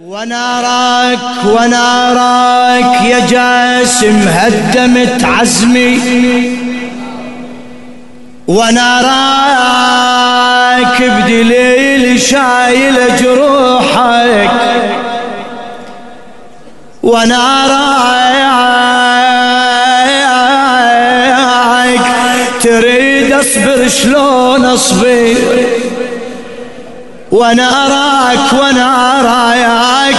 ونارك ونارك يا جاسم هدمت عزمي. ونارك بدليل شايل جروحك. ونارك تريد اصبر شلون اصبر؟ وأنا اراك وأنا رايك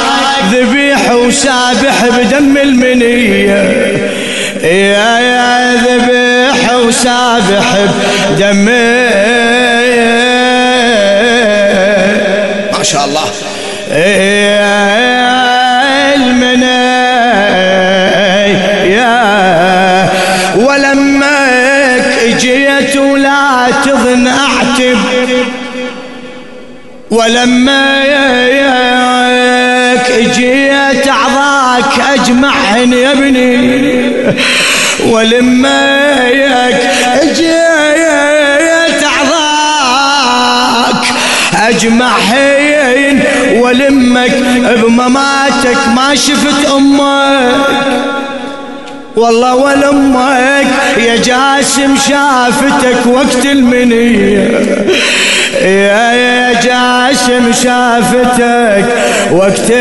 ذبيح وسابح بدم المنية. يا يا ذبيح وسابح بدم ما شاء الله. المنية. ولمك اجيت ولا تظن أعتب. ولما اجيت اعضاك أجمعهن يا ابني. ولما اجيت اعضاك أجمعهن ولمك بمماتك ما شفت أمك. والله ولمك يا جاسم شافتك وقت المنية. يا جاسم شافتك وقت